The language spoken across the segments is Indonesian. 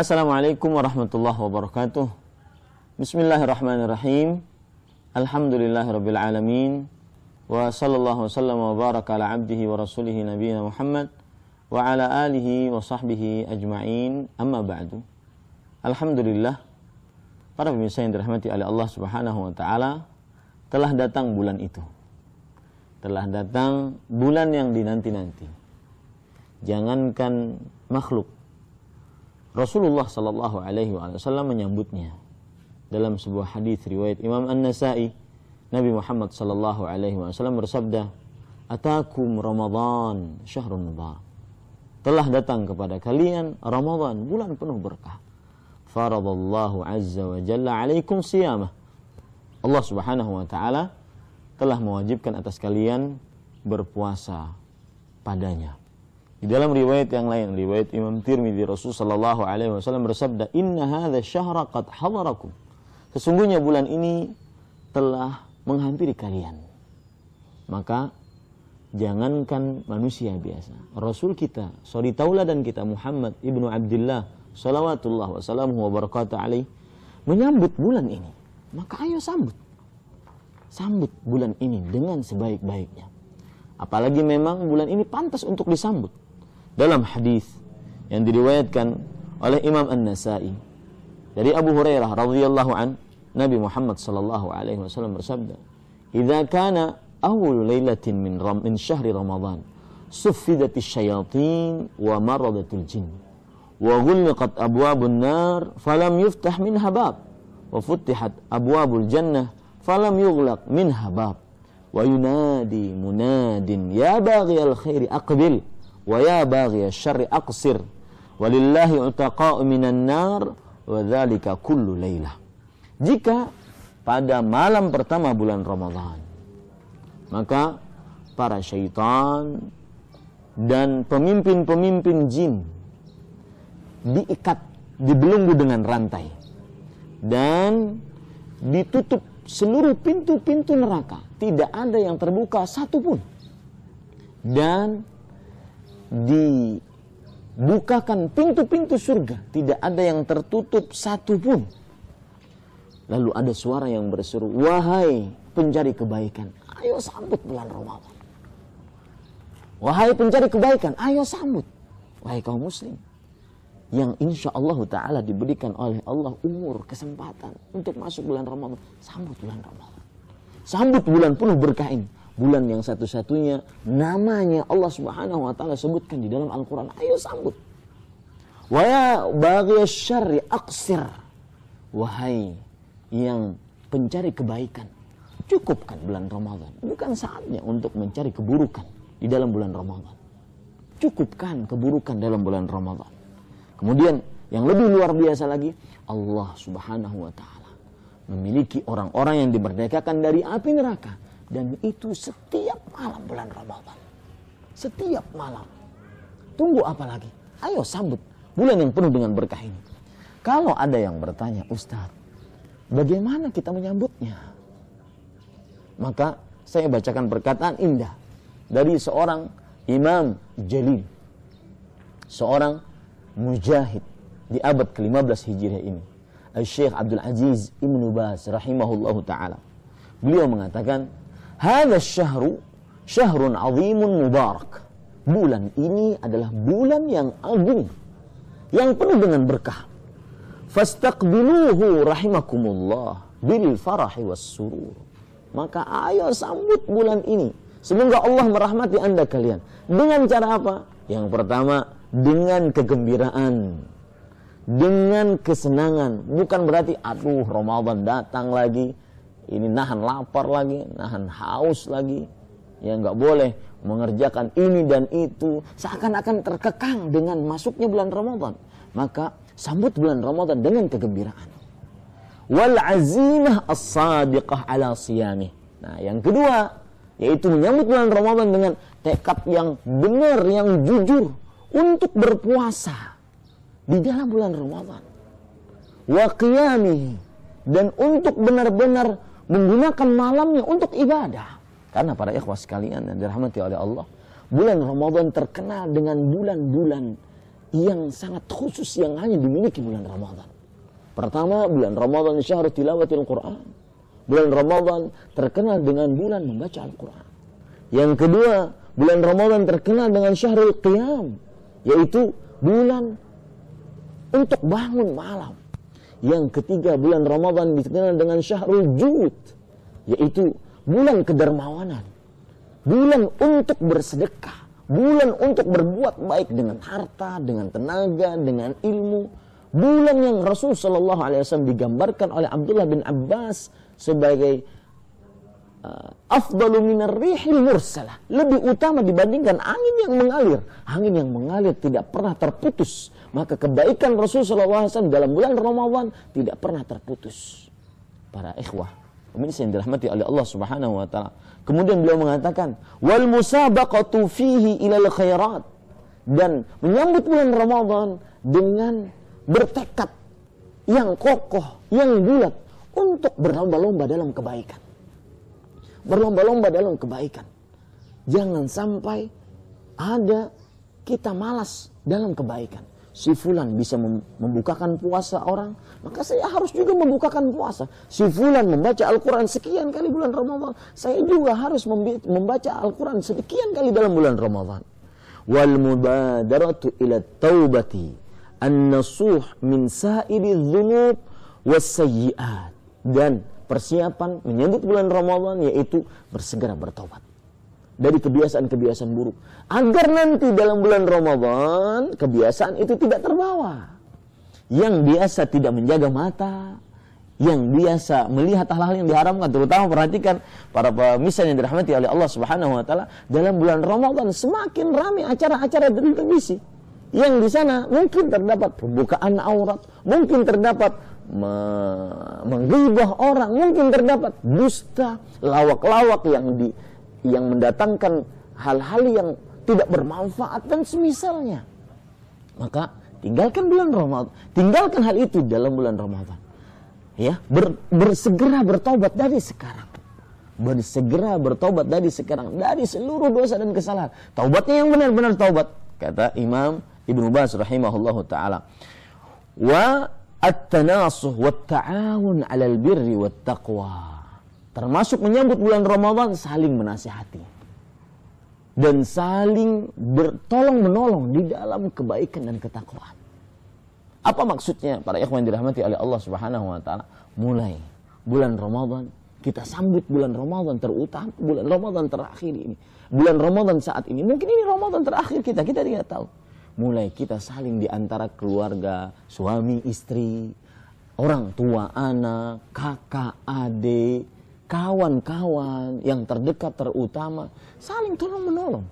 Assalamualaikum warahmatullahi wabarakatuh. Bismillahirrahmanirrahim. Alhamdulillahirabbil alamin. Wa sallallahu wasallam wa baraka ala abdihi wa rasulihi nabiyina Muhammad wa ala alihi wa sahbihi ajma'in. Amma ba'du. Alhamdulillah para pemirsa yang dirahmati oleh Allah Subhanahu wa taala telah datang bulan itu. Telah datang bulan yang dinanti-nanti. Jangankan makhluk Rasulullah Shallallahu Alaihi Wasallam menyambutnya. Dalam sebuah hadis riwayat Imam An Nasai Nabi Muhammad Shallallahu Alaihi Wasallam bersabda Atakum Ramadan syahrun mubarak telah datang kepada kalian Ramadan bulan penuh berkah. Faradallahu azza wa jalla alaikum siyamah. Allah subhanahu wa ta'ala telah mewajibkan atas kalian berpuasa padanya di dalam riwayat yang lain, riwayat Imam Tirmidzi Rasul sallallahu alaihi wasallam bersabda, "Inna hadza syahra qad hadarakum." Sesungguhnya bulan ini telah menghampiri kalian. Maka jangankan manusia biasa, Rasul kita, sorry tauladan kita Muhammad ibnu Abdullah salawatullah wasallam wa barakatuh alaih menyambut bulan ini. Maka ayo sambut. Sambut bulan ini dengan sebaik-baiknya. Apalagi memang bulan ini pantas untuk disambut dalam hadis yang diriwayatkan oleh Imam An-Nasai. Dari Abu Hurairah radhiyallahu an Nabi Muhammad sallallahu alaihi wasallam bersabda "Idza kana awal lailatin min ram min syahri Ramadan suffidatis syayatin wa maradatul jin wa ghulqat abwabun nar falam yuftah minha bab wa futihat abwabul jannah falam yughlaq minha bab wa yunadi munadin ya baghiyal khairi aqbil wa ya baghi syarri aqsir. Walillahi utaqa'u minan nar wa kullu jika pada malam pertama bulan Ramadan maka para syaitan dan pemimpin-pemimpin jin diikat dibelenggu dengan rantai dan ditutup seluruh pintu-pintu neraka. Tidak ada yang terbuka satupun. Dan dibukakan pintu-pintu surga, tidak ada yang tertutup satu pun. Lalu ada suara yang berseru, "Wahai pencari kebaikan, ayo sambut bulan Ramadan." Wahai pencari kebaikan, ayo sambut. Wahai kaum muslim, yang insya Allah Ta'ala diberikan oleh Allah umur, kesempatan untuk masuk bulan Ramadan. Sambut bulan Ramadan. Sambut bulan penuh berkah ini bulan yang satu-satunya namanya Allah Subhanahu wa taala sebutkan di dalam Al-Qur'an. Ayo sambut. Wa ya syarri aqsir. Wahai yang pencari kebaikan, cukupkan bulan Ramadan. Bukan saatnya untuk mencari keburukan di dalam bulan Ramadan. Cukupkan keburukan dalam bulan Ramadan. Kemudian yang lebih luar biasa lagi, Allah Subhanahu wa taala memiliki orang-orang yang dimerdekakan dari api neraka dan itu setiap malam bulan Ramadan. Setiap malam. Tunggu apa lagi? Ayo sambut bulan yang penuh dengan berkah ini. Kalau ada yang bertanya, Ustadz, bagaimana kita menyambutnya? Maka saya bacakan perkataan indah dari seorang Imam Jalil. Seorang mujahid di abad ke-15 Hijriah ini. Al-Syekh Abdul Aziz Ibn Bas rahimahullahu taala. Beliau mengatakan Hada syahru syahrun azimun mubarak. Bulan ini adalah bulan yang agung. Yang penuh dengan berkah. Fastaqbiluhu rahimakumullah bil farahi was surur. Maka ayo sambut bulan ini. Semoga Allah merahmati anda kalian. Dengan cara apa? Yang pertama, dengan kegembiraan. Dengan kesenangan. Bukan berarti, aduh Ramadan datang lagi ini nahan lapar lagi, nahan haus lagi. Ya nggak boleh mengerjakan ini dan itu seakan-akan terkekang dengan masuknya bulan Ramadan. Maka sambut bulan Ramadan dengan kegembiraan. Wal azimah as-sadiqah ala siyami. Nah, yang kedua yaitu menyambut bulan Ramadan dengan tekad yang benar, yang jujur untuk berpuasa di dalam bulan Ramadan. Wa dan untuk benar-benar menggunakan malamnya untuk ibadah. Karena para ikhwah sekalian yang dirahmati oleh Allah, bulan Ramadan terkenal dengan bulan-bulan yang sangat khusus yang hanya dimiliki bulan Ramadan. Pertama, bulan Ramadan syahrul tilawatil Quran. Bulan Ramadan terkenal dengan bulan membaca Al-Quran. Yang kedua, bulan Ramadan terkenal dengan syahrul qiyam, yaitu bulan untuk bangun malam. Yang ketiga, bulan Ramadan dikenal dengan syahrul jud, yaitu bulan kedermawanan. Bulan untuk bersedekah, bulan untuk berbuat baik dengan harta, dengan tenaga, dengan ilmu. Bulan yang Rasul Shallallahu Alaihi Wasallam digambarkan oleh Abdullah bin Abbas sebagai afdalu minar mursalah lebih utama dibandingkan angin yang mengalir. Angin yang mengalir tidak pernah terputus. Maka kebaikan Rasul SAW dalam bulan Ramadan tidak pernah terputus. Para ikhwah pemirsa yang dirahmati oleh Allah Subhanahu wa taala. Kemudian beliau mengatakan wal musabaqatu fihi ilal khairat. Dan menyambut bulan Ramadan dengan bertekad yang kokoh yang bulat untuk berlomba-lomba dalam kebaikan berlomba-lomba dalam kebaikan jangan sampai ada kita malas dalam kebaikan si fulan bisa membukakan puasa orang, maka saya harus juga membukakan puasa. Si fulan membaca Al-Quran sekian kali bulan Ramadan, saya juga harus membaca Al-Quran sekian kali dalam bulan Ramadan. Wal mubadaratu ila taubati an-nasuh min sa'iri dhunub wasayyi'at. Dan persiapan menyambut bulan Ramadan yaitu bersegera bertobat dari kebiasaan-kebiasaan buruk. Agar nanti dalam bulan Ramadan kebiasaan itu tidak terbawa. Yang biasa tidak menjaga mata, yang biasa melihat hal-hal yang diharamkan, terutama perhatikan para pemirsa yang dirahmati oleh Allah Subhanahu wa taala, dalam bulan Ramadan semakin ramai acara-acara televisi. Yang di sana mungkin terdapat pembukaan aurat, mungkin terdapat me menggibah orang, mungkin terdapat dusta, lawak-lawak yang di yang mendatangkan hal-hal yang tidak bermanfaat dan semisalnya. Maka tinggalkan bulan Ramadan, tinggalkan hal itu dalam bulan Ramadan. Ya, ber, bersegera bertobat dari sekarang. Bersegera bertobat dari sekarang dari seluruh dosa dan kesalahan. Taubatnya yang benar-benar taubat, kata Imam Ibnu Baz rahimahullahu taala. Wa at-tanasuh wa at-ta'awun 'alal birri wat taqwa termasuk menyambut bulan Ramadan saling menasihati dan saling bertolong menolong di dalam kebaikan dan ketakwaan. Apa maksudnya para ikhwan dirahmati oleh Allah Subhanahu wa taala? Mulai bulan Ramadan kita sambut bulan Ramadan terutama bulan Ramadan terakhir ini. Bulan Ramadan saat ini mungkin ini Ramadan terakhir kita, kita tidak tahu. Mulai kita saling di antara keluarga, suami, istri, orang tua, anak, kakak, adik, kawan-kawan yang terdekat terutama saling tolong menolong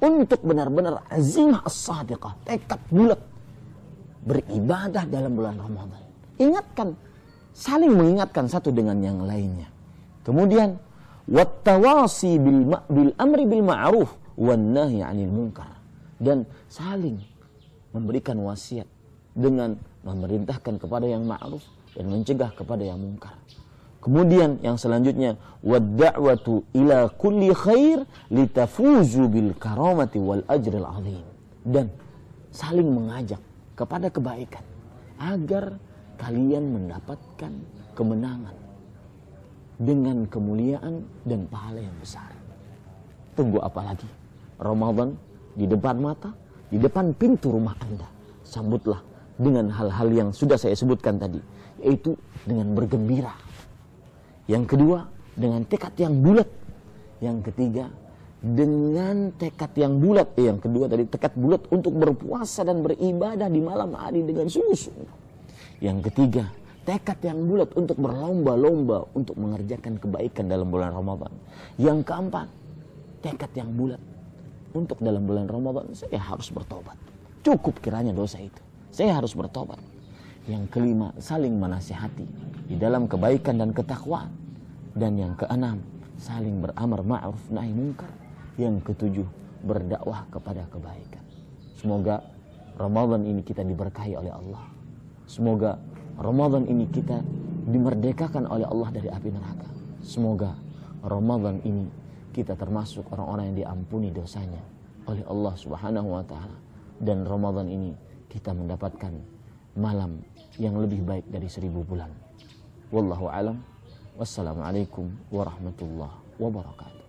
untuk benar-benar azimah as-sadiqah tekad bulat beribadah dalam bulan Ramadan. Ingatkan saling mengingatkan satu dengan yang lainnya. Kemudian wattawasi bil, bil amri bil ma'ruf wan nahyi 'anil munkar dan saling memberikan wasiat dengan memerintahkan kepada yang ma'ruf dan mencegah kepada yang mungkar Kemudian yang selanjutnya wadda'watu ila kulli khair litafuzu bil karamati wal ajril azim dan saling mengajak kepada kebaikan agar kalian mendapatkan kemenangan dengan kemuliaan dan pahala yang besar. Tunggu apa lagi? Ramadan di depan mata, di depan pintu rumah Anda. Sambutlah dengan hal-hal yang sudah saya sebutkan tadi, yaitu dengan bergembira yang kedua, dengan tekad yang bulat. Yang ketiga, dengan tekad yang bulat. Eh, yang kedua tadi tekad bulat untuk berpuasa dan beribadah di malam hari dengan sungguh-sungguh. Yang ketiga, tekad yang bulat untuk berlomba-lomba untuk mengerjakan kebaikan dalam bulan Ramadan. Yang keempat, tekad yang bulat untuk dalam bulan Ramadan saya harus bertobat. Cukup kiranya dosa itu. Saya harus bertobat. Yang kelima, saling menasihati di dalam kebaikan dan ketakwaan. Dan yang keenam, saling beramar ma'ruf nahi mungkar. Yang ketujuh, berdakwah kepada kebaikan. Semoga Ramadan ini kita diberkahi oleh Allah. Semoga Ramadan ini kita dimerdekakan oleh Allah dari api neraka. Semoga Ramadan ini kita termasuk orang-orang yang diampuni dosanya oleh Allah Subhanahu wa taala dan Ramadan ini kita mendapatkan malam yang lebih baik dari seribu bulan. Wallahu alam. Wassalamualaikum warahmatullahi wabarakatuh.